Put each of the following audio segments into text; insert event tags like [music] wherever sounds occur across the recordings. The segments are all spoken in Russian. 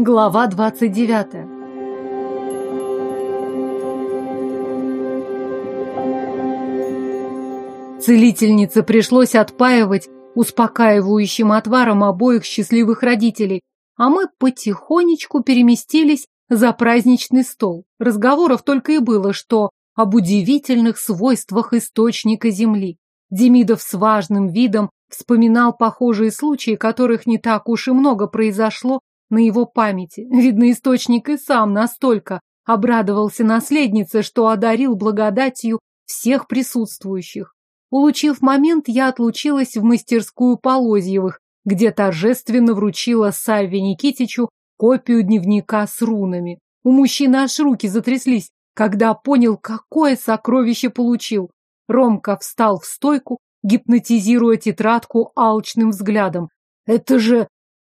Глава 29. Целительнице пришлось отпаивать успокаивающим отваром обоих счастливых родителей, а мы потихонечку переместились за праздничный стол. Разговоров только и было, что об удивительных свойствах источника Земли. Демидов с важным видом вспоминал похожие случаи, которых не так уж и много произошло на его памяти. Видно, источник и сам настолько обрадовался наследнице, что одарил благодатью всех присутствующих. Улучив момент, я отлучилась в мастерскую Полозьевых, где торжественно вручила Савве Никитичу копию дневника с рунами. У мужчины аж руки затряслись, когда понял, какое сокровище получил. Ромка встал в стойку, гипнотизируя тетрадку алчным взглядом. «Это же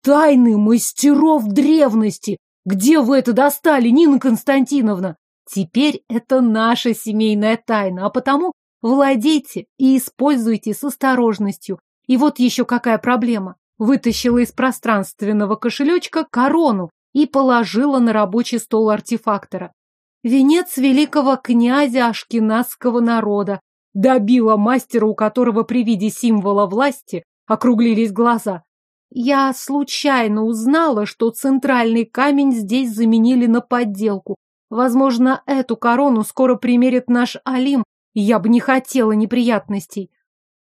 тайны мастеров древности! Где вы это достали, Нина Константиновна?» «Теперь это наша семейная тайна, а потому владейте и используйте с осторожностью. И вот еще какая проблема. Вытащила из пространственного кошелечка корону и положила на рабочий стол артефактора. Венец великого князя ашкеназского народа, добила мастера, у которого при виде символа власти округлились глаза. Я случайно узнала, что центральный камень здесь заменили на подделку. Возможно, эту корону скоро примерит наш Алим, и я бы не хотела неприятностей.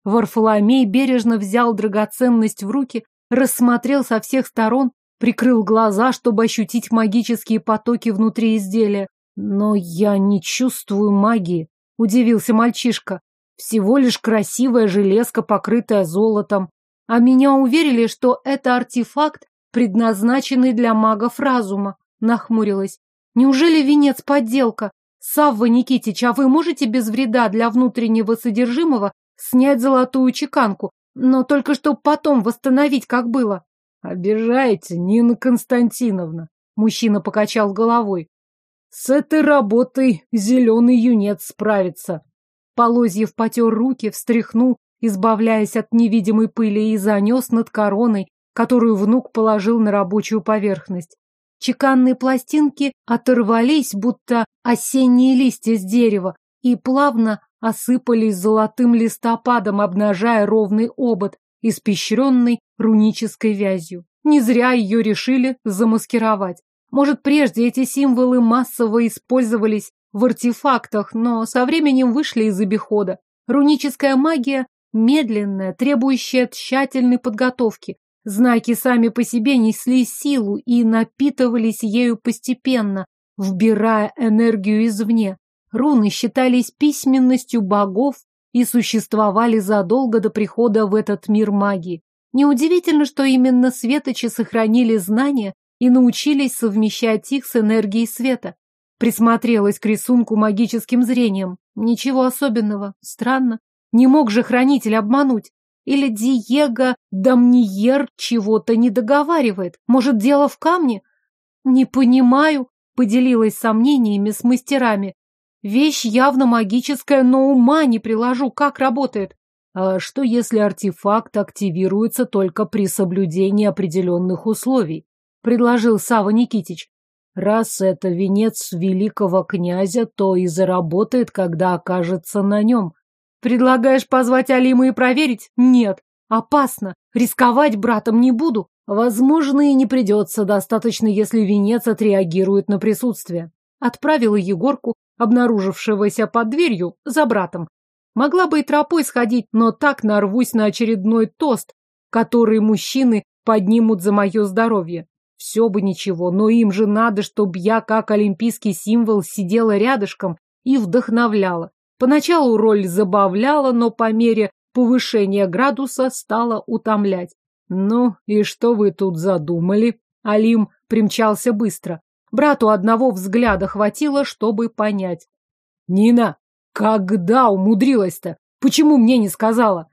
Варфоломей бережно взял драгоценность в руки, рассмотрел со всех сторон, прикрыл глаза, чтобы ощутить магические потоки внутри изделия. Но я не чувствую магии удивился мальчишка. Всего лишь красивая железка, покрытая золотом. А меня уверили, что это артефакт, предназначенный для магов разума. Нахмурилась. Неужели венец подделка? Савва Никитич, а вы можете без вреда для внутреннего содержимого снять золотую чеканку, но только чтобы потом восстановить, как было? Обижаете, Нина Константиновна. Мужчина покачал головой. С этой работой зеленый юнец справится. Полозьев потер руки, встряхнул, избавляясь от невидимой пыли, и занес над короной, которую внук положил на рабочую поверхность. Чеканные пластинки оторвались, будто осенние листья с дерева, и плавно осыпались золотым листопадом, обнажая ровный обод, испещренный рунической вязью. Не зря ее решили замаскировать. Может, прежде эти символы массово использовались в артефактах, но со временем вышли из обихода. Руническая магия медленная, требующая тщательной подготовки. Знаки сами по себе несли силу и напитывались ею постепенно, вбирая энергию извне. Руны считались письменностью богов и существовали задолго до прихода в этот мир магии. Неудивительно, что именно светочи сохранили знания и научились совмещать их с энергией света. Присмотрелась к рисунку магическим зрением. Ничего особенного. Странно. Не мог же хранитель обмануть. Или Диего Дамниер чего-то не договаривает. Может, дело в камне? Не понимаю, поделилась сомнениями с мастерами. Вещь явно магическая, но ума не приложу, как работает. А что, если артефакт активируется только при соблюдении определенных условий? предложил Сава Никитич. Раз это венец великого князя, то и заработает, когда окажется на нем. Предлагаешь позвать Алима и проверить? Нет. Опасно. Рисковать братом не буду. Возможно, и не придется. Достаточно, если венец отреагирует на присутствие. Отправила Егорку, обнаружившегося под дверью, за братом. Могла бы и тропой сходить, но так нарвусь на очередной тост, который мужчины поднимут за мое здоровье. Все бы ничего, но им же надо, чтобы я, как олимпийский символ, сидела рядышком и вдохновляла. Поначалу роль забавляла, но по мере повышения градуса стала утомлять. «Ну, и что вы тут задумали?» Алим примчался быстро. Брату одного взгляда хватило, чтобы понять. «Нина, когда умудрилась-то? Почему мне не сказала?»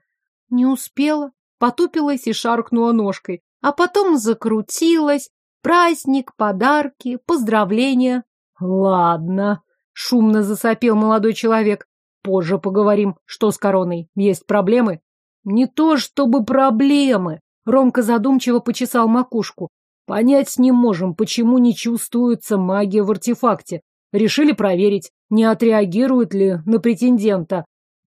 «Не успела», потупилась и шаркнула ножкой, а потом закрутилась, Праздник, подарки, поздравления. Ладно, шумно засопел молодой человек. Позже поговорим, что с короной. Есть проблемы? Не то чтобы проблемы. Ромка задумчиво почесал макушку. Понять не можем, почему не чувствуется магия в артефакте. Решили проверить, не отреагирует ли на претендента.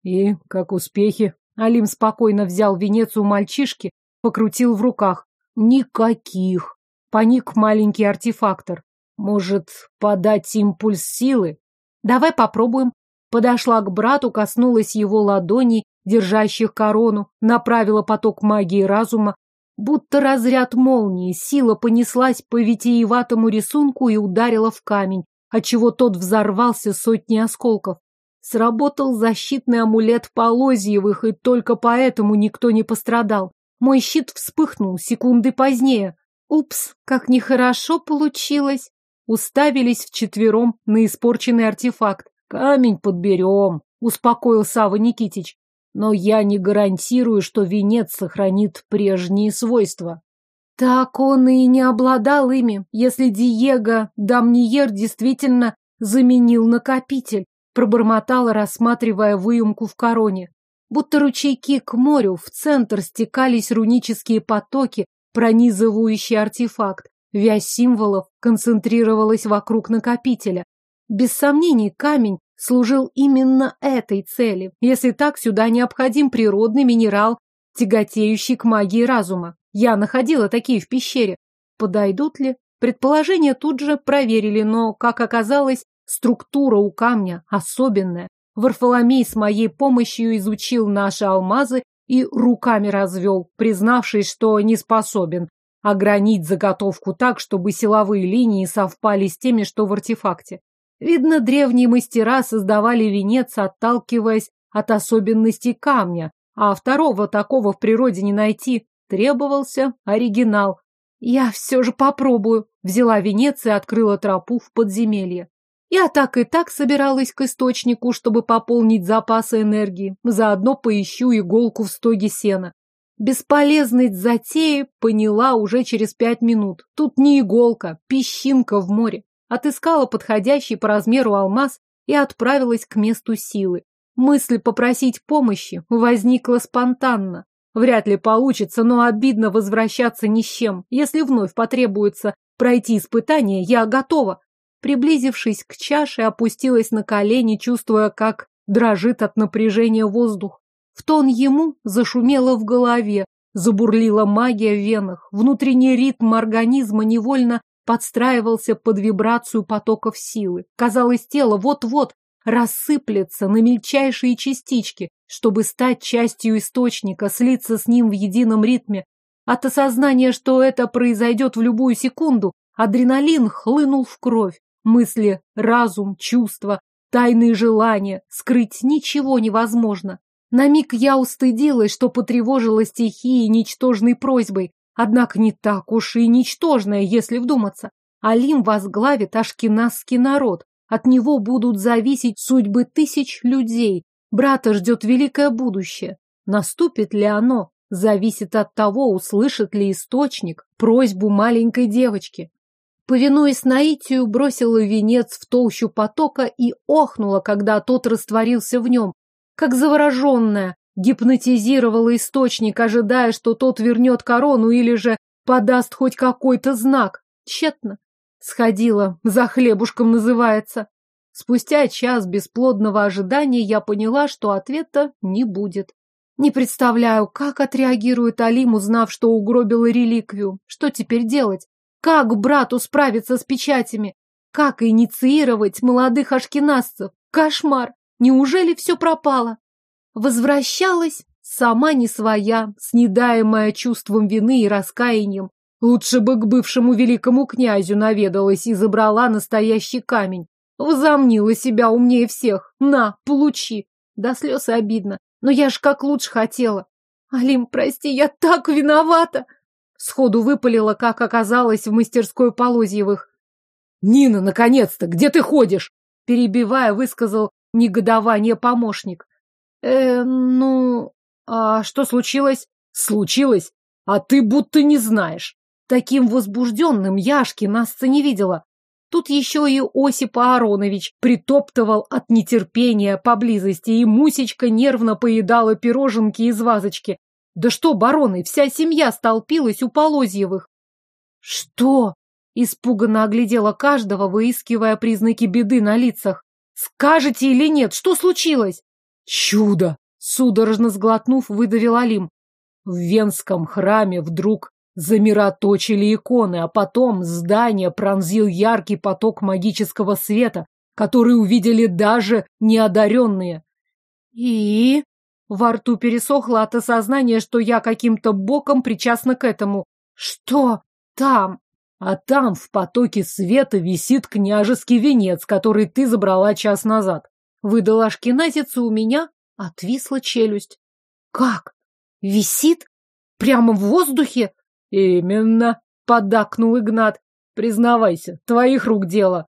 И как успехи? Алим спокойно взял венец у мальчишки, покрутил в руках. Никаких. Паник маленький артефактор. Может, подать импульс силы? Давай попробуем. Подошла к брату, коснулась его ладоней, держащих корону, направила поток магии разума. Будто разряд молнии, сила понеслась по витиеватому рисунку и ударила в камень, отчего тот взорвался сотни осколков. Сработал защитный амулет Полозьевых, и только поэтому никто не пострадал. Мой щит вспыхнул секунды позднее. Упс, как нехорошо получилось. Уставились вчетвером на испорченный артефакт. Камень подберем, успокоил Сава Никитич. Но я не гарантирую, что венец сохранит прежние свойства. Так он и не обладал ими, если Диего Дамниер действительно заменил накопитель, пробормотала, рассматривая выемку в короне. Будто ручейки к морю в центр стекались рунические потоки, пронизывающие артефакт. Вязь символов концентрировалась вокруг накопителя. Без сомнений, камень служил именно этой цели. Если так, сюда необходим природный минерал, тяготеющий к магии разума. Я находила такие в пещере. Подойдут ли? Предположения тут же проверили, но, как оказалось, структура у камня особенная. Варфоломей с моей помощью изучил наши алмазы и руками развел, признавшись, что не способен огранить заготовку так, чтобы силовые линии совпали с теми, что в артефакте. Видно, древние мастера создавали венец, отталкиваясь от особенностей камня, а второго такого в природе не найти. Требовался оригинал. Я все же попробую. Взяла венец и открыла тропу в подземелье. Я так и так собиралась к источнику, чтобы пополнить запасы энергии. Заодно поищу иголку в стоге сена. Бесполезность затеи поняла уже через пять минут. Тут не иголка, песчинка в море. Отыскала подходящий по размеру алмаз и отправилась к месту силы. Мысль попросить помощи возникла спонтанно. Вряд ли получится, но обидно возвращаться ни с чем. Если вновь потребуется пройти испытание, я готова. Приблизившись к чаше, опустилась на колени, чувствуя, как дрожит от напряжения воздух. В тон ему зашумело в голове, забурлила магия в венах, внутренний ритм организма невольно подстраивался под вибрацию потоков силы. Казалось, тело вот-вот рассыплется на мельчайшие частички, чтобы стать частью источника, слиться с ним в едином ритме. От осознания, что это произойдет в любую секунду, адреналин хлынул в кровь. Мысли, разум, чувства, тайные желания. Скрыть ничего невозможно. На миг я устыдилась, что потревожила стихии ничтожной просьбой. Однако не так уж и ничтожная, если вдуматься. Алим возглавит ашкеназский народ. От него будут зависеть судьбы тысяч людей. Брата ждет великое будущее. Наступит ли оно, зависит от того, услышит ли источник просьбу маленькой девочки. Повинуясь наитию, бросила венец в толщу потока и охнула, когда тот растворился в нем, как завороженная, гипнотизировала источник, ожидая, что тот вернет корону или же подаст хоть какой-то знак. Тщетно. Сходила, за хлебушком называется. Спустя час бесплодного ожидания я поняла, что ответа не будет. Не представляю, как отреагирует Алим, узнав, что угробила реликвию. Что теперь делать? Как брату справиться с печатями? Как инициировать молодых ашкеназцев? Кошмар! Неужели все пропало? Возвращалась сама не своя, снедаемая чувством вины и раскаянием. Лучше бы к бывшему великому князю наведалась и забрала настоящий камень. Возомнила себя умнее всех. На, получи. До слез обидно. Но я ж как лучше хотела. Алим, прости, я так виновата. Сходу выпалила, как оказалось в мастерской Полозьевых. «Нина, наконец-то! Где ты ходишь?» Перебивая, высказал негодование помощник. «Э, ну... А что случилось?» «Случилось? А ты будто не знаешь». Таким возбужденным Яшки нас-то не видела. Тут еще и Осип Ааронович притоптывал от нетерпения поблизости, и Мусечка нервно поедала пироженки из вазочки, да что, бароны, вся семья столпилась у Полозьевых. Что? Испуганно оглядела каждого, выискивая признаки беды на лицах. Скажете или нет, что случилось? Чудо! Судорожно сглотнув, выдавил Алим. В Венском храме вдруг замироточили иконы, а потом здание пронзил яркий поток магического света, который увидели даже неодаренные. И... Во рту пересохло от осознания, что я каким-то боком причастна к этому. Что там? А там в потоке света висит княжеский венец, который ты забрала час назад. Выдала шкиназица у меня, отвисла челюсть. Как? Висит? Прямо в воздухе? Именно, поддакнул Игнат. Признавайся, твоих рук дело.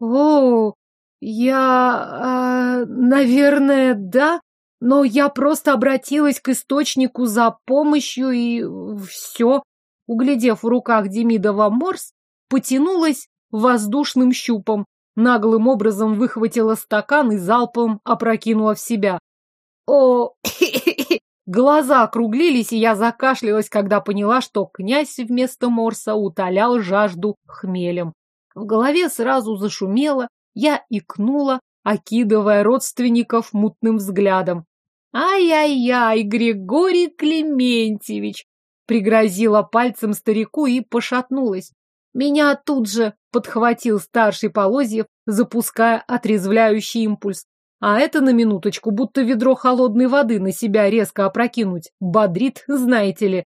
О, я, э, наверное, да, но я просто обратилась к источнику за помощью и все. Углядев в руках Демидова морс, потянулась воздушным щупом, наглым образом выхватила стакан и залпом опрокинула в себя. О, [coughs] глаза округлились, и я закашлялась, когда поняла, что князь вместо морса утолял жажду хмелем. В голове сразу зашумело, я икнула, окидывая родственников мутным взглядом. «Ай-яй-яй, Григорий Клементьевич!» Пригрозила пальцем старику и пошатнулась. Меня тут же подхватил старший Полозьев, запуская отрезвляющий импульс. А это на минуточку, будто ведро холодной воды на себя резко опрокинуть. Бодрит, знаете ли.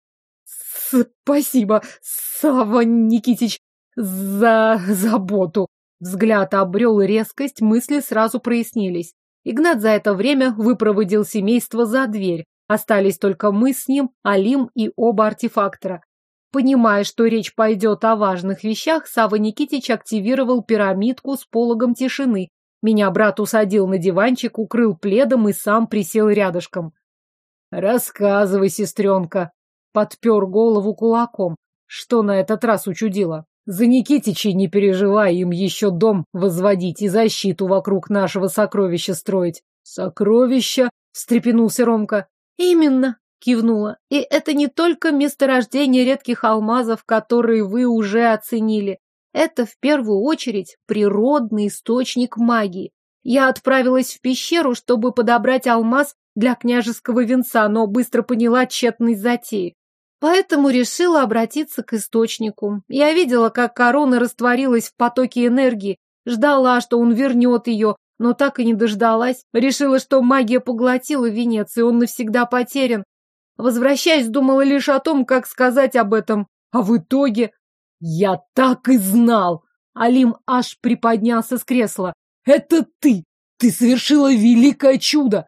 Спасибо, Сава Никитич, за заботу. Взгляд обрел резкость, мысли сразу прояснились. Игнат за это время выпроводил семейство за дверь. Остались только мы с ним, Алим и оба артефактора. Понимая, что речь пойдет о важных вещах, Сава Никитич активировал пирамидку с пологом тишины. Меня брат усадил на диванчик, укрыл пледом и сам присел рядышком. «Рассказывай, сестренка!» Подпер голову кулаком. Что на этот раз учудила? За Никитичей не переживай, им еще дом возводить и защиту вокруг нашего сокровища строить. Сокровища? встрепенулся Ромка. Именно, кивнула. И это не только месторождение редких алмазов, которые вы уже оценили. Это в первую очередь природный источник магии. Я отправилась в пещеру, чтобы подобрать алмаз для княжеского венца, но быстро поняла тщетность затеи. Поэтому решила обратиться к источнику. Я видела, как корона растворилась в потоке энергии, ждала, что он вернет ее, но так и не дождалась. Решила, что магия поглотила венец, и он навсегда потерян. Возвращаясь, думала лишь о том, как сказать об этом. А в итоге... Я так и знал! Алим аж приподнялся с кресла. Это ты! Ты совершила великое чудо!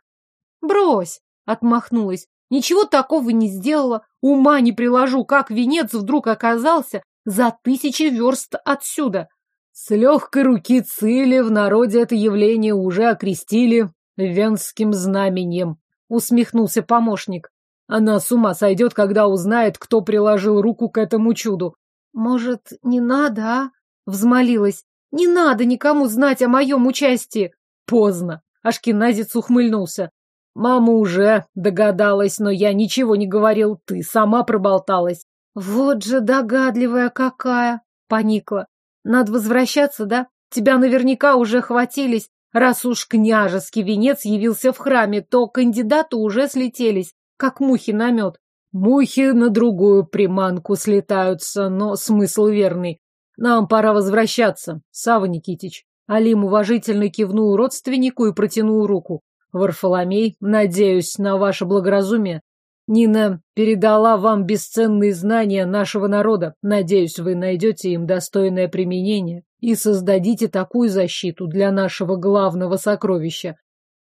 Брось! Отмахнулась. Ничего такого не сделала. Ума не приложу, как венец вдруг оказался за тысячи верст отсюда. С легкой руки Цили в народе это явление уже окрестили венским знаменем, усмехнулся помощник. Она с ума сойдет, когда узнает, кто приложил руку к этому чуду. Может, не надо, а? Взмолилась. Не надо никому знать о моем участии. Поздно. Ашкеназец ухмыльнулся. Мама уже догадалась, но я ничего не говорил, ты сама проболталась. Вот же догадливая какая, поникла. Надо возвращаться, да? Тебя наверняка уже хватились. Раз уж княжеский венец явился в храме, то кандидаты уже слетелись, как мухи на мед. Мухи на другую приманку слетаются, но смысл верный. Нам пора возвращаться, Сава Никитич. Алим уважительно кивнул родственнику и протянул руку. Варфоломей, надеюсь на ваше благоразумие. Нина передала вам бесценные знания нашего народа. Надеюсь, вы найдете им достойное применение и создадите такую защиту для нашего главного сокровища,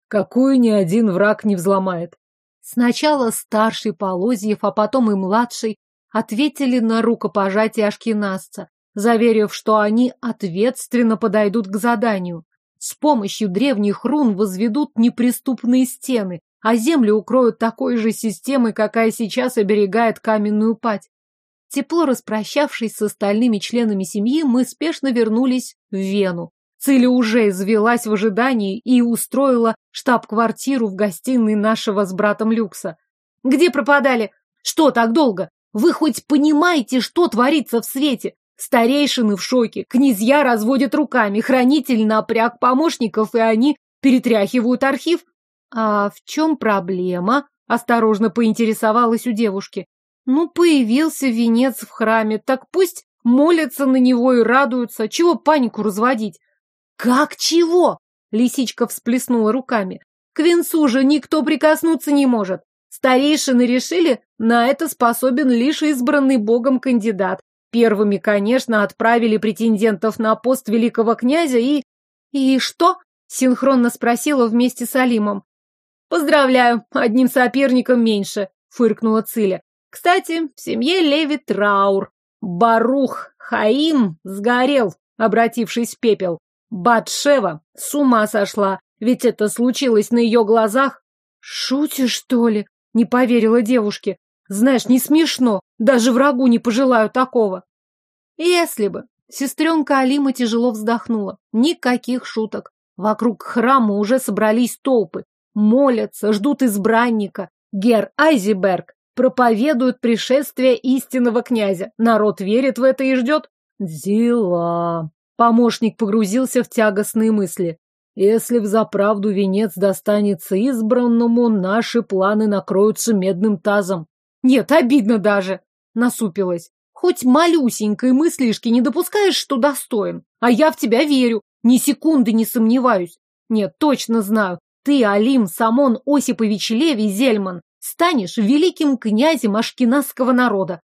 какую ни один враг не взломает. Сначала старший Полозьев, а потом и младший ответили на рукопожатие ашкеназца, заверив, что они ответственно подойдут к заданию. С помощью древних рун возведут неприступные стены, а землю укроют такой же системой, какая сейчас оберегает каменную пать. Тепло распрощавшись с остальными членами семьи, мы спешно вернулись в Вену. Циля уже извелась в ожидании и устроила штаб-квартиру в гостиной нашего с братом люкса. «Где пропадали? Что так долго?» Вы хоть понимаете, что творится в свете? Старейшины в шоке, князья разводят руками, хранитель напряг помощников, и они перетряхивают архив. А в чем проблема? Осторожно поинтересовалась у девушки. Ну, появился венец в храме, так пусть молятся на него и радуются. Чего панику разводить? Как чего? Лисичка всплеснула руками. К венцу же никто прикоснуться не может. Старейшины решили, на это способен лишь избранный богом кандидат. Первыми, конечно, отправили претендентов на пост великого князя и... И что? Синхронно спросила вместе с Алимом. Поздравляю, одним соперником меньше, фыркнула Циля. Кстати, в семье Леви траур. Барух Хаим сгорел, обратившись в пепел. Батшева с ума сошла, ведь это случилось на ее глазах. Шутишь, что ли? Не поверила девушке. Знаешь, не смешно. Даже врагу не пожелаю такого. Если бы. Сестренка Алима тяжело вздохнула. Никаких шуток. Вокруг храма уже собрались толпы. Молятся, ждут избранника. Гер Айзеберг проповедует пришествие истинного князя. Народ верит в это и ждет. Дела. Помощник погрузился в тягостные мысли. Если взаправду венец достанется избранному, наши планы накроются медным тазом. Нет, обидно даже. Насупилась. Хоть малюсенькой мыслишки не допускаешь, что достоин. А я в тебя верю. Ни секунды не сомневаюсь. Нет, точно знаю. Ты, Алим Самон Осипович Левий Зельман, станешь великим князем ашкеназского народа.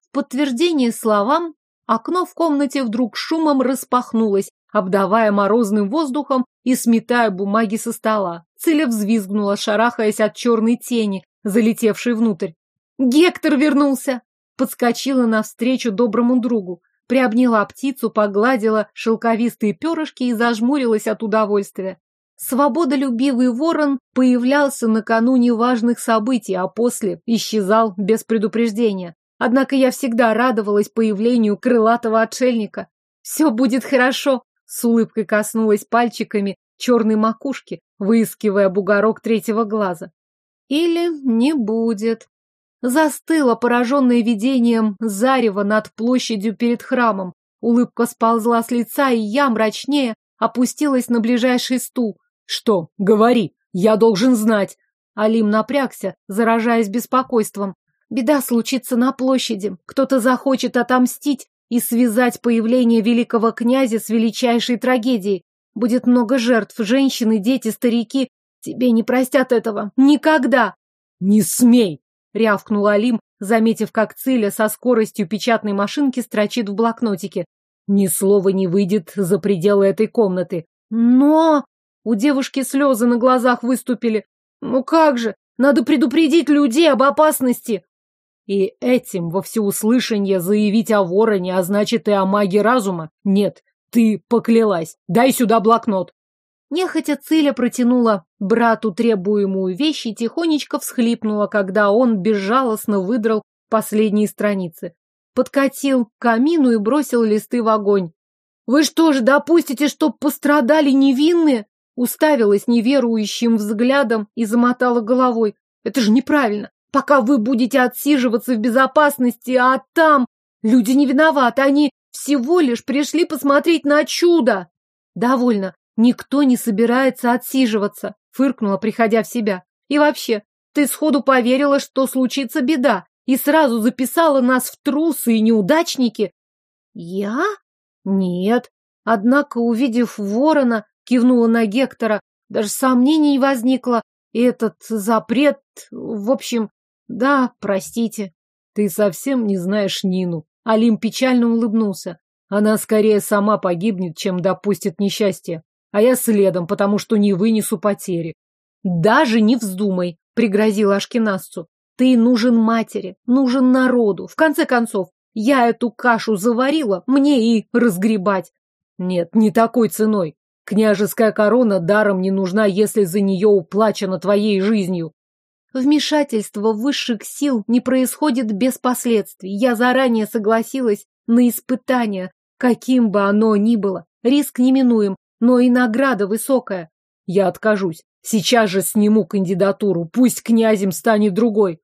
В подтверждение словам окно в комнате вдруг шумом распахнулось, обдавая морозным воздухом и сметая бумаги со стола. Циля взвизгнула, шарахаясь от черной тени, залетевшей внутрь. Гектор вернулся! Подскочила навстречу доброму другу, приобняла птицу, погладила шелковистые перышки и зажмурилась от удовольствия. Свободолюбивый ворон появлялся накануне важных событий, а после исчезал без предупреждения. Однако я всегда радовалась появлению крылатого отшельника. «Все будет хорошо», — с улыбкой коснулась пальчиками черной макушки, выискивая бугорок третьего глаза. «Или не будет», Застыла, пораженная видением зарева над площадью перед храмом. Улыбка сползла с лица, и я, мрачнее, опустилась на ближайший стул. «Что? Говори! Я должен знать!» Алим напрягся, заражаясь беспокойством. «Беда случится на площади. Кто-то захочет отомстить и связать появление великого князя с величайшей трагедией. Будет много жертв, женщины, дети, старики. Тебе не простят этого. Никогда!» «Не смей!» — рявкнул Алим, заметив, как Циля со скоростью печатной машинки строчит в блокнотике. «Ни слова не выйдет за пределы этой комнаты». «Но...» У девушки слезы на глазах выступили. «Ну как же? Надо предупредить людей об опасности!» И этим во всеуслышание заявить о вороне, а значит и о маге разума? Нет, ты поклялась. Дай сюда блокнот. Нехотя Циля протянула брату требуемую вещь и тихонечко всхлипнула, когда он безжалостно выдрал последние страницы. Подкатил к камину и бросил листы в огонь. «Вы что же допустите, чтоб пострадали невинные?» Уставилась неверующим взглядом и замотала головой. «Это же неправильно. Пока вы будете отсиживаться в безопасности, а там... Люди не виноваты, они всего лишь пришли посмотреть на чудо!» «Довольно. Никто не собирается отсиживаться, фыркнула, приходя в себя. И вообще, ты сходу поверила, что случится беда, и сразу записала нас в трусы и неудачники. Я? Нет. Однако, увидев ворона, кивнула на Гектора, даже сомнений не возникло. И этот запрет, в общем, да, простите. Ты совсем не знаешь Нину. Алим печально улыбнулся. Она скорее сама погибнет, чем допустит несчастье а я следом, потому что не вынесу потери. Даже не вздумай, пригрозила Ашкенасцу. Ты нужен матери, нужен народу. В конце концов, я эту кашу заварила, мне и разгребать. Нет, не такой ценой. Княжеская корона даром не нужна, если за нее уплачено твоей жизнью. Вмешательство высших сил не происходит без последствий. Я заранее согласилась на испытание, каким бы оно ни было. Риск неминуем, но и награда высокая. Я откажусь. Сейчас же сниму кандидатуру, пусть князем станет другой.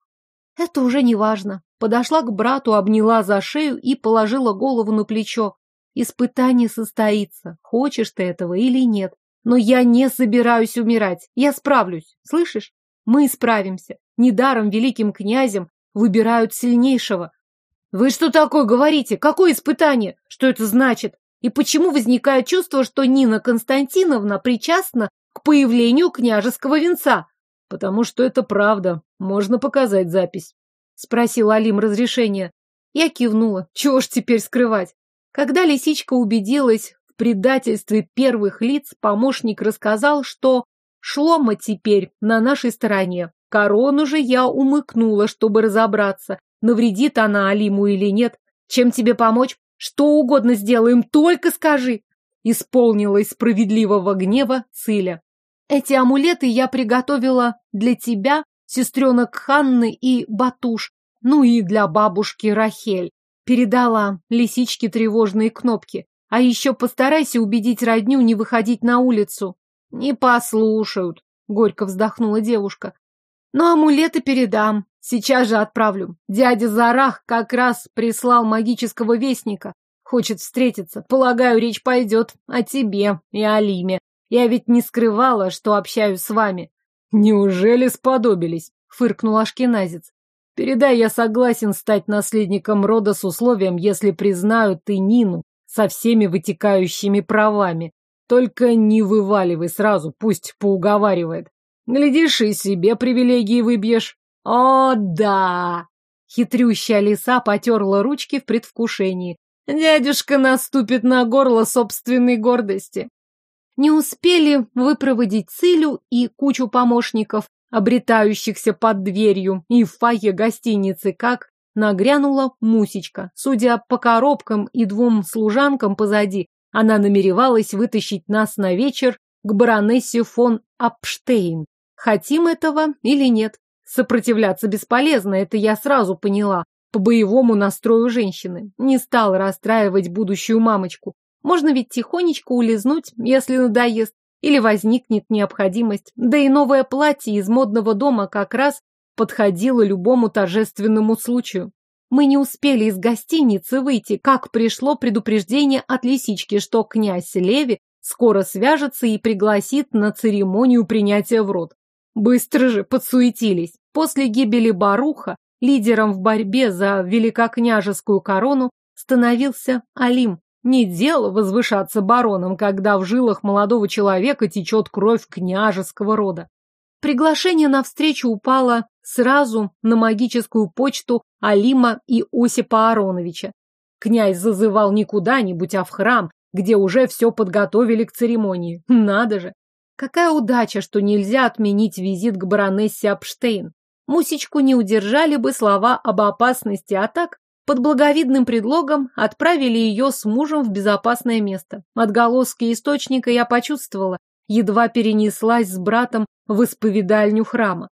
Это уже не важно. подошла к брату, обняла за шею и положила голову на плечо. Испытание состоится, хочешь ты этого или нет. Но я не собираюсь умирать, я справлюсь, слышишь? Мы справимся. Недаром великим князем выбирают сильнейшего. Вы что такое говорите? Какое испытание? Что это значит? И почему возникает чувство, что Нина Константиновна причастна к появлению княжеского венца? Потому что это правда. Можно показать запись. Спросил Алим разрешения. Я кивнула. Чего ж теперь скрывать? Когда лисичка убедилась в предательстве первых лиц, помощник рассказал, что Шлома теперь на нашей стороне. Корону же я умыкнула, чтобы разобраться, навредит она Алиму или нет. Чем тебе помочь? Что угодно сделаем, только скажи. Исполнила из справедливого гнева Циля. Эти амулеты я приготовила для тебя, сестренок Ханны и Батуш, ну и для бабушки Рахель. Передала лисичке тревожные кнопки. А еще постарайся убедить родню не выходить на улицу. Не послушают, горько вздохнула девушка. Но амулеты передам. Сейчас же отправлю. Дядя Зарах как раз прислал магического вестника. Хочет встретиться. Полагаю, речь пойдет о тебе и Алиме. Я ведь не скрывала, что общаюсь с вами. Неужели сподобились? Фыркнул Ашкеназец. Передай, я согласен стать наследником рода с условием, если признают ты Нину со всеми вытекающими правами. Только не вываливай сразу, пусть поуговаривает. Глядишь, и себе привилегии выбьешь. О, да! Хитрющая лиса потерла ручки в предвкушении. Дядюшка наступит на горло собственной гордости. Не успели выпроводить Цилю и кучу помощников, обретающихся под дверью и в фойе гостиницы, как нагрянула Мусечка. Судя по коробкам и двум служанкам позади, она намеревалась вытащить нас на вечер к баронессе фон Апштейн. Хотим этого или нет? Сопротивляться бесполезно, это я сразу поняла. По боевому настрою женщины. Не стала расстраивать будущую мамочку. Можно ведь тихонечко улизнуть, если надоест, или возникнет необходимость. Да и новое платье из модного дома как раз подходило любому торжественному случаю. Мы не успели из гостиницы выйти, как пришло предупреждение от лисички, что князь Леви скоро свяжется и пригласит на церемонию принятия в рот. Быстро же подсуетились. После гибели Баруха лидером в борьбе за великокняжескую корону становился Алим. Не дело возвышаться бароном, когда в жилах молодого человека течет кровь княжеского рода. Приглашение на встречу упало сразу на магическую почту Алима и Осипа Ароновича. Князь зазывал не куда-нибудь, а в храм, где уже все подготовили к церемонии. Надо же! Какая удача, что нельзя отменить визит к баронессе Апштейн. Мусечку не удержали бы слова об опасности, а так, под благовидным предлогом, отправили ее с мужем в безопасное место. Отголоски источника я почувствовала, едва перенеслась с братом в исповедальню храма.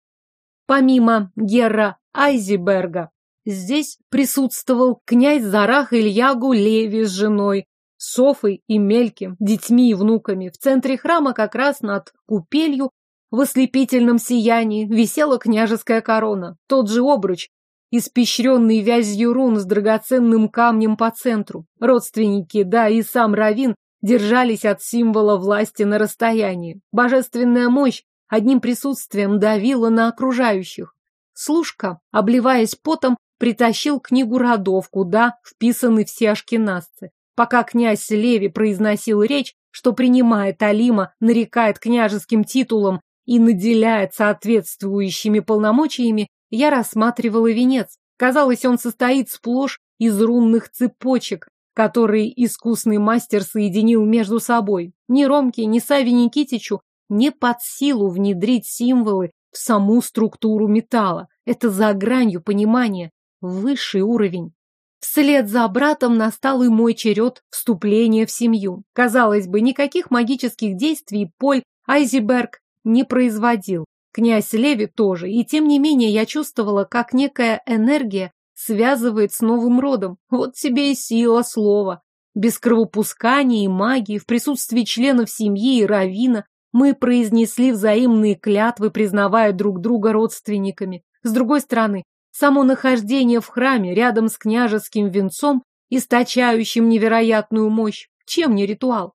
Помимо Герра Айзиберга, здесь присутствовал князь Зарах Ильягу Леви с женой, Софой и Мельки, детьми и внуками. В центре храма как раз над купелью в ослепительном сиянии висела княжеская корона, тот же обруч, испещренный вязью рун с драгоценным камнем по центру. Родственники, да и сам Равин держались от символа власти на расстоянии. Божественная мощь одним присутствием давила на окружающих. Служка, обливаясь потом, притащил книгу родов, куда вписаны все ашкеназцы. Пока князь Леви произносил речь, что принимает Алима, нарекает княжеским титулом и наделяет соответствующими полномочиями, я рассматривала венец. Казалось, он состоит сплошь из рунных цепочек, которые искусный мастер соединил между собой. Ни Ромке, ни Саве Никитичу не под силу внедрить символы в саму структуру металла. Это за гранью понимания. Высший уровень. Вслед за братом настал и мой черед вступления в семью. Казалось бы, никаких магических действий Поль Айзеберг не производил. Князь Леви тоже, и тем не менее я чувствовала, как некая энергия связывает с новым родом. Вот тебе и сила слова. Без кровопускания и магии, в присутствии членов семьи и равина, мы произнесли взаимные клятвы, признавая друг друга родственниками. С другой стороны, Само нахождение в храме рядом с княжеским венцом, источающим невероятную мощь, чем не ритуал?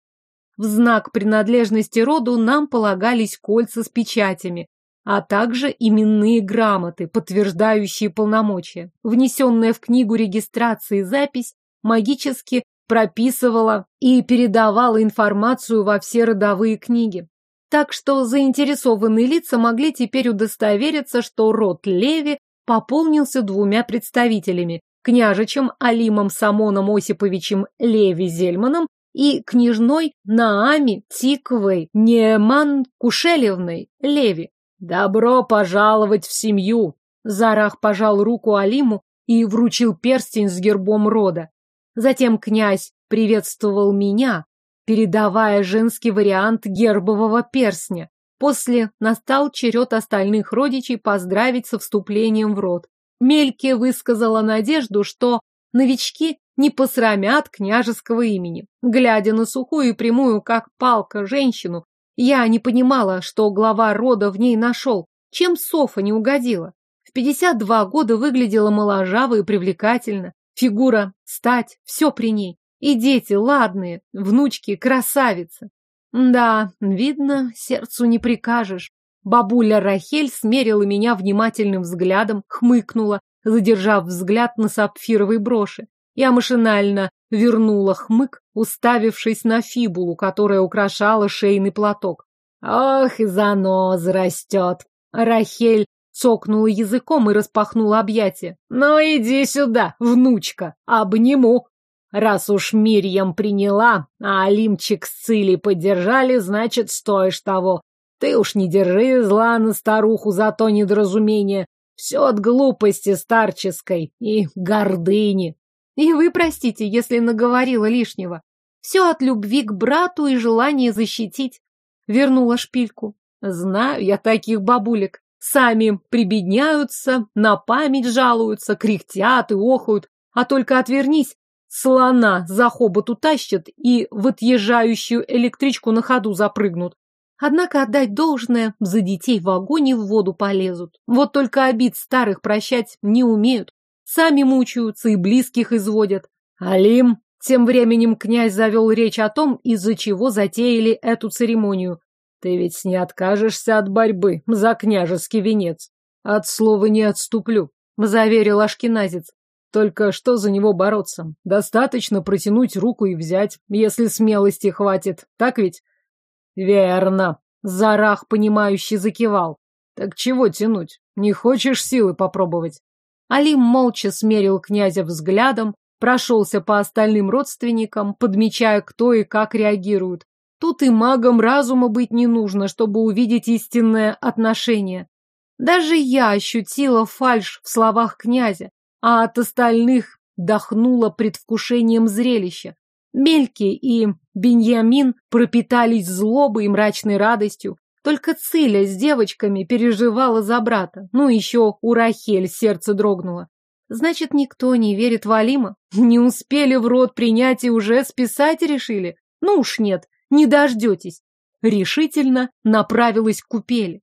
В знак принадлежности роду нам полагались кольца с печатями, а также именные грамоты, подтверждающие полномочия. Внесенная в книгу регистрации запись магически прописывала и передавала информацию во все родовые книги. Так что заинтересованные лица могли теперь удостовериться, что род Леви пополнился двумя представителями – княжичем Алимом Самоном Осиповичем Леви Зельманом и княжной Наами Тиквой Неман Кушелевной Леви. «Добро пожаловать в семью!» Зарах пожал руку Алиму и вручил перстень с гербом рода. Затем князь приветствовал меня, передавая женский вариант гербового перстня. После настал черед остальных родичей поздравить со вступлением в род. Мельке высказала надежду, что новички не посрамят княжеского имени. Глядя на сухую и прямую, как палка, женщину, я не понимала, что глава рода в ней нашел, чем Софа не угодила. В 52 года выглядела моложаво и привлекательно. Фигура, стать, все при ней. И дети ладные, внучки красавицы. Да, видно, сердцу не прикажешь. Бабуля Рахель смерила меня внимательным взглядом, хмыкнула, задержав взгляд на сапфировой броши. Я машинально вернула хмык, уставившись на фибулу, которая украшала шейный платок. Ох, и заноза растет. Рахель цокнула языком и распахнула объятия. Ну иди сюда, внучка, обниму. Раз уж Мирьям приняла, а Алимчик с Цилей поддержали, значит, стоишь того. Ты уж не держи зла на старуху за то недоразумение. Все от глупости старческой и гордыни. И вы простите, если наговорила лишнего. Все от любви к брату и желания защитить. Вернула шпильку. Знаю я таких бабулек. Сами прибедняются, на память жалуются, кряхтят и охают. А только отвернись, слона за хобот утащат и в отъезжающую электричку на ходу запрыгнут. Однако отдать должное, за детей в вагоне в воду полезут. Вот только обид старых прощать не умеют. Сами мучаются и близких изводят. Алим, тем временем князь завел речь о том, из-за чего затеяли эту церемонию. Ты ведь не откажешься от борьбы за княжеский венец. От слова не отступлю, заверил Ашкиназец. Только что за него бороться? Достаточно протянуть руку и взять, если смелости хватит, так ведь? Верно. Зарах, понимающий, закивал. Так чего тянуть? Не хочешь силы попробовать? Алим молча смерил князя взглядом, прошелся по остальным родственникам, подмечая, кто и как реагирует. Тут и магам разума быть не нужно, чтобы увидеть истинное отношение. Даже я ощутила фальшь в словах князя, а от остальных дохнула предвкушением зрелища. Мельки и Беньямин пропитались злобой и мрачной радостью, только Циля с девочками переживала за брата. Ну, еще у Рахель сердце дрогнуло. Значит, никто не верит в Алима? Не успели в рот принять и уже списать решили? Ну уж нет, не дождетесь. Решительно направилась к купели.